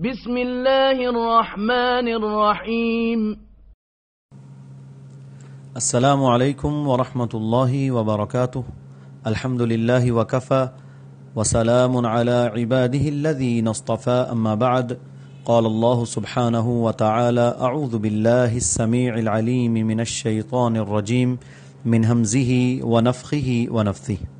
بسم الله الرحمن الرحيم السلام عليكم ورحمة الله وبركاته الحمد لله وكفى وسلام على عباده الذين اصطفى أما بعد۔ قال الله سبحانه وتعالى أعوذ بالله السميع العليم من الشيطان الرجيم من همزه ونفخه ونفثه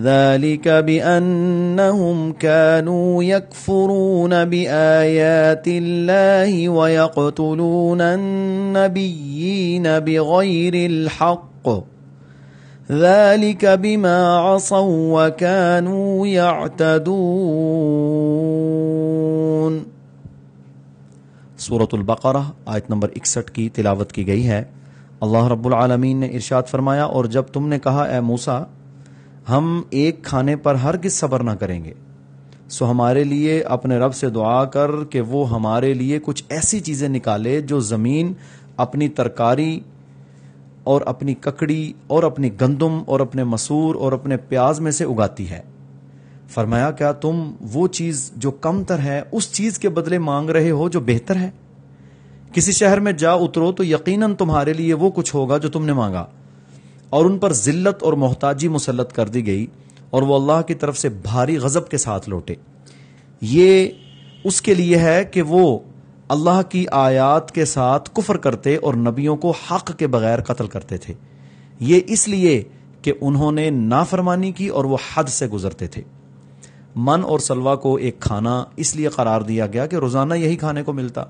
ذلك بأنهم كانوا يكفرون بآيات الله ويقتلون النبيين بغير الحق ذلك بما عصوا وكانوا يعتدون سورة البقرہ، آیت نمبر 61 کی تلاوت کی گئی ہے۔ اللہ رب العالمین نے ارشاد فرمایا اور جب تم نے کہا، اے موسیٰ ہم ایک کھانے پر ہر کس صبر نہ کریں گے۔ سو ہمارے لیے اپنے رب سے دعا کر کہ وہ ہمارے لیے کچھ ایسی چیزیں نکالے جو زمین، اپنی ترکاری اور اپنی ککڑی اور اپنی گندم اور اپنے مسور اور اپنے پیاز میں سے اگاتی ہے۔ فرمایا، کیا تم وہ چیز جو کم تر ہے، اس چیز کے بدلے مانگ رہے ہو جو بہتر ہے؟ کسی شہر میں جا اترو تو یقیناً تمہارے لیے وہ کچھ ہوگا جو تم نے مانگا۔ اور ان پر ذلت اور محتاجی مسلط کر دی گئی اور وہ اللہ کی طرف سے بھاری غضب کے ساتھ لوٹے۔ یہ اس کے لیے ہے کہ وہ اللہ کی آیات کے ساتھ کفر کرتے اور نبیوں کو حق کے بغیر قتل کرتے تھے۔ یہ اس لیے کہ انہوں نے نافرمانی کی اور وہ حد سے گزرتے تھے۔ من اور سلوا کو ایک کھانا اس لیے قرار دیا گیا کہ روزانہ یہی کھانے کو ملتا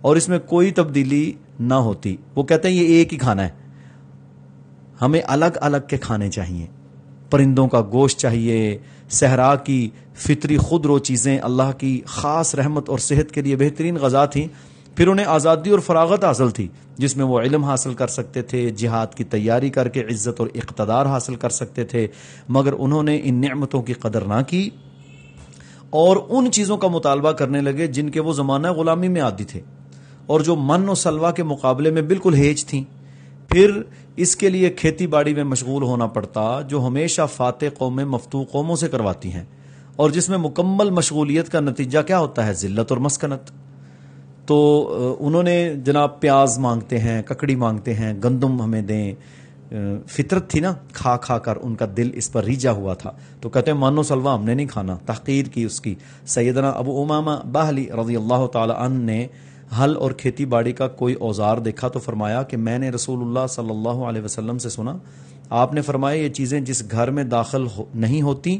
اور اس میں کوئی تبدیلی نہ ہوتی۔ وہ کہتے ہیں یہ ایک ہی کھانا ہے۔ ہمیں الگ الگ کے کھانے چاہیے۔ پرندوں کا گوشت چاہیے، صحرا کی فطری خود رو چیزیں اللہ کی خاص رحمت اور صحت کے لیے بہترین غذا تھیں۔ پھر انہیں آزادی اور فراغت حاصل تھی، جس میں وہ علم حاصل کر سکتے تھے، جہاد کی تیاری کر کے عزت اور اقتدار حاصل کر سکتے تھے، مگر انہوں نے ان نعمتوں کی قدر نہ کی۔ اور ان چیزوں کا مطالبہ کرنے لگے جن کے وہ زمانہ غلامی میں عادی تھے۔ اور جو من و سلوا کے مقابلے میں بالکل ہیج تھیں۔ پھر اس کے لیے کھیتی باڑی میں مشغول ہونا پڑتا جو ہمیشہ فاتح قومیں مفتو قوموں سے کرواتی ہیں۔ اور جس میں مکمل مشغولیت کا نتیجہ کیا ہوتا ہے؟ ذلت اور مسکنت۔ تو انہوں نے جناب پیاز مانگتے ہیں، ککڑی مانگتے ہیں، گندم ہمیں دیں۔ فطرت تھی نا، کھا کھا کر ان کا دل اس پر ریجا ہوا تھا۔ تو کہتے ہیں، مانو سلوا ہم نے نہیں کھانا۔ تحقیر کی اس کی۔ سیدنا ابو امامہ باہلی رضی اللہ تعالی عنہ نے ہل اور کھیتی باڑی کا کوئی اوزار دیکھا تو فرمایا کہ میں نے رسول اللہ صلی اللہ علیہ وسلم سے سنا، آپ نے فرمایا یہ چیزیں جس گھر میں داخل نہیں ہوتی،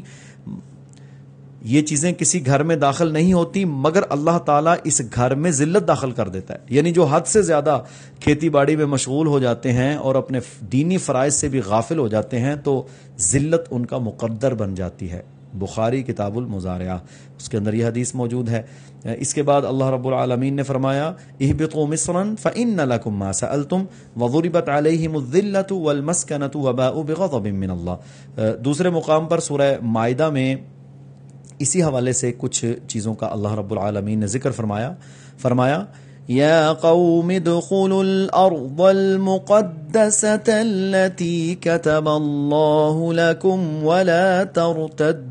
یہ چیزیں کسی گھر میں داخل نہیں ہوتی، مگر اللہ تعالیٰ اس گھر میں ذلت داخل کر دیتا ہے۔ یعنی جو حد سے زیادہ کھیتی باڑی میں مشغول ہو جاتے ہیں اور اپنے دینی فرائض سے بھی غافل ہو جاتے ہیں، تو ذلت ان کا مقدر بن جاتی ہے۔ بخاری کتاب المزارعہ اس کے اندر یہ حدیث موجود ہے۔ اس کے بعد اللہ رب العالمین نے فرمایا اہبطوا مصرا فان لكم ما سالتم وضربت عليهم الذله والمسكنه وباءوا بغضب من الله. دوسرے مقام پر سورہ مائدہ میں اسی حوالے سے کچھ چیزوں کا اللہ رب العالمین نے ذکر فرمایا۔ فرمایا يا قوم، ادخلوا الأرض المقدسة التي كتب الله لكم ولا ترتدوا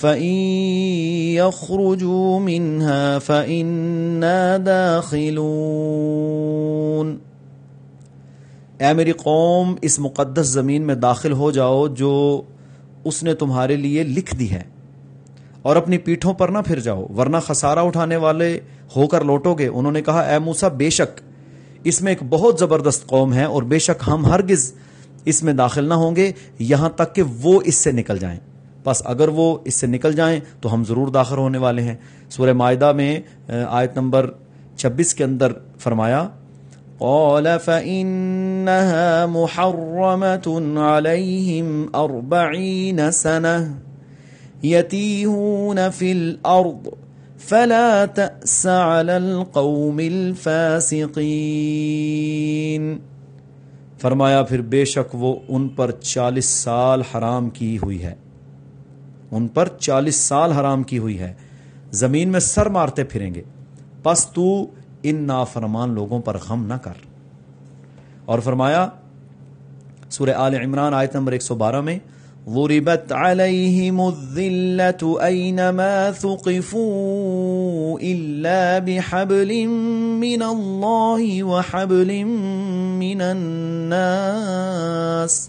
فإن يخرجوا منها فإنا داخلون۔ اے میری قوم، اس مقدس زمین میں داخل ہو جاؤ جو اس نے تمہارے لیے لکھ دی ہے۔ اور اپنی پیٹھوں پر نہ پھر جاؤ، ورنہ خسارہ اٹھانے والے ہو کر لوٹو گے۔ انہوں نے کہا، اے موسا بے شک اس میں ایک بہت زبردست قوم ہے اور بے شک ہم ہرگز اس میں داخل نہ ہوں گے۔ یہاں تک کہ وہ اس سے نکل جائیں۔ بس اگر وہ اس سے نکل جائیں تو ہم ضرور داخل ہونے والے ہیں۔ سورہ معاہدہ میں آیت نمبر چھبیس کے اندر فرمایا، قال فإنها محرمة عليهم أربعين سنة يتيهون في الأرض، فلا تأس على القوم الفاسقين۔ فرمایا، پھر بے شک وہ ان پر چالیس سال حرام کی ہوئی ہے۔ ان پر چالیس سال حرام کی ہوئی ہے۔ زمین میں سر مارتے پھریں گے۔ پس تو ان نافرمان لوگوں پر غم نہ کر۔ اور فرمایا، سورہ آل عمران آیت نمبر 112 میں ضربت عليهم الذلة أينما ثقفوا إلا بحبل من الله وحبل من الناس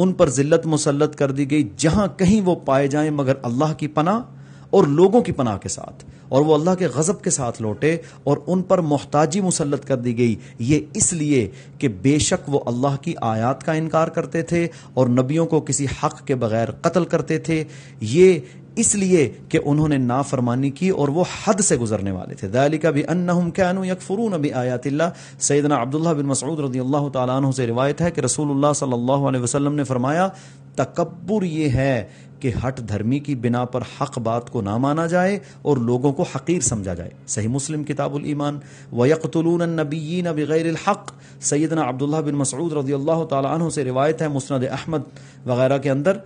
ان پر ذلت مسلط کر دی گئی جہاں کہیں وہ پائے جائیں مگر اللہ کی پناہ اور لوگوں کی پناہ کے ساتھ۔ اور وہ اللہ کے غضب کے ساتھ لوٹے اور ان پر محتاجی مسلط کر دی گئی۔ یہ اس لیے کہ بے شک وہ اللہ کی آیات کا انکار کرتے تھے اور نبیوں کو کسی حق کے بغیر قتل کرتے تھے۔ یہ اس لیے کہ انہوں نے نافرمانی کی اور وہ حد سے گزرنے والے تھے۔ ذالک بھی انہم کانوا یکفرون بآیات اللہ۔ سیدنا عبداللہ بن مسعود رضی اللہ تعالیٰ عنہ سے روایت ہے کہ رسول اللہ صلی اللہ علیہ وسلم نے فرمایا، تکبر یہ ہے کہ ہٹ دھرمی کی بنا پر حق بات کو نہ مانا جائے اور لوگوں کو حقیر سمجھا جائے۔ صحیح مسلم کتاب الایمان ویقتلون النبیین بغیر الحق۔ سیدنا عبداللہ بن مسعود رضی اللہ تعالی عنہ سے روایت ہے، مسند احمد وغیرہ کے اندر۔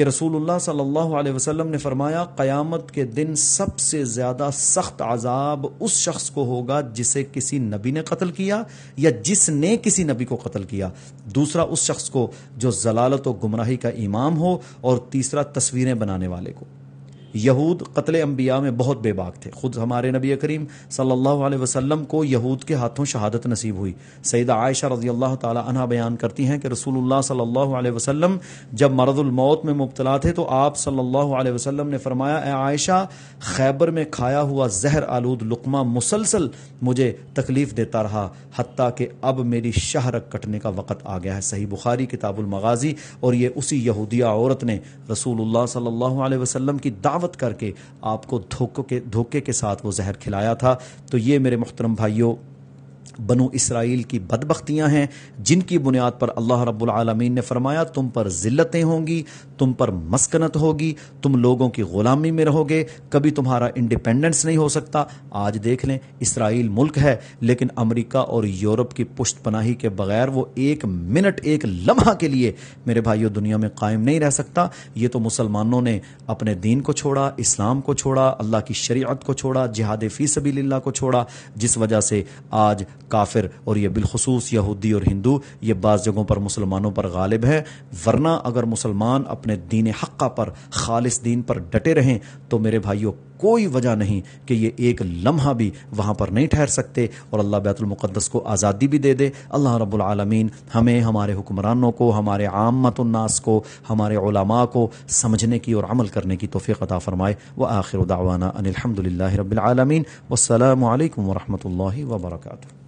کہ رسول اللہ صلی اللہ علیہ وسلم نے فرمایا، قیامت کے دن سب سے زیادہ سخت عذاب اس شخص کو ہوگا جسے کسی نبی نے قتل کیا یا جس نے کسی نبی کو قتل کیا۔ دوسرا اس شخص کو جو ضلالت و گمراہی کا امام ہو اور تیسرا تصویریں بنانے والے کو۔ یہود قتل انبیاء میں بہت بے باک تھے۔ خود ہمارے نبی کریم صلی اللہ علیہ وسلم کو یہود کے ہاتھوں شہادت نصیب ہوئی۔ سیدہ عائشہ رضی اللہ تعالی عنہ بیان کرتی ہیں کہ رسول اللہ صلی اللہ علیہ وسلم جب مرض الموت میں مبتلا تھے تو آپ صلی اللہ علیہ وسلم نے فرمایا، اے عائشہ، خیبر میں کھایا ہوا زہر آلود لقمہ مسلسل مجھے تکلیف دیتا رہا، حتیٰ کہ اب میری شہرک کٹنے کا وقت آ گیا ہے۔ صحیح بخاری، کتاب المغازی اور یہ اسی یہودیہ عورت نے رسول اللہ صلی اللہ علیہ وسلم کی دعوت دعوت کر کے آپ کو دھوکے کے ساتھ وہ زہر کھلایا تھا۔ تو یہ میرے محترم بھائیوں بنو اسرائیل کی بدبختیاں ہیں، جن کی بنیاد پر اللہ رب العالمین نے فرمایا، تم پر ذلتیں ہوں گی، تم پر مسکنت ہوگی، تم لوگوں کی غلامی میں رہو گے، کبھی تمہارا انڈیپینڈنس نہیں ہو سکتا۔ آج دیکھ لیں، اسرائیل ملک ہے، لیکن امریکہ اور یورپ کی پشت پناہی کے بغیر وہ ایک منٹ، ایک لمحہ کے لیے میرے بھائیوں دنیا میں قائم نہیں رہ سکتا۔ یہ تو مسلمانوں نے اپنے دین کو چھوڑا، اسلام کو چھوڑا، اللہ کی شریعت کو چھوڑا، جہاد فی سبیل اللہ کو چھوڑا، جس وجہ سے آج کافر اور یہ بالخصوص یہودی اور ہندو، یہ بعض جگہوں پر مسلمانوں پر غالب ہے، ورنہ اگر مسلمان اپنے دین حقہ پر، خالص دین پر ڈٹے رہیں، تو میرے بھائیوں کوئی وجہ نہیں کہ یہ ایک لمحہ بھی وہاں پر نہیں ٹھہر سکتے اور اللہ بیت المقدس کو آزادی بھی دے دے۔ اللہ رب العالمین ہمیں، ہمارے حکمرانوں کو، ہمارے عامت الناس کو، ہمارے علماء کو سمجھنے کی اور عمل کرنے کی توفیق عطا فرمائے۔ وہ آخر دعوانا ان الحمد للہ رب العالمین۔ والسلام علیکم ورحمۃ اللہ وبرکاتہ۔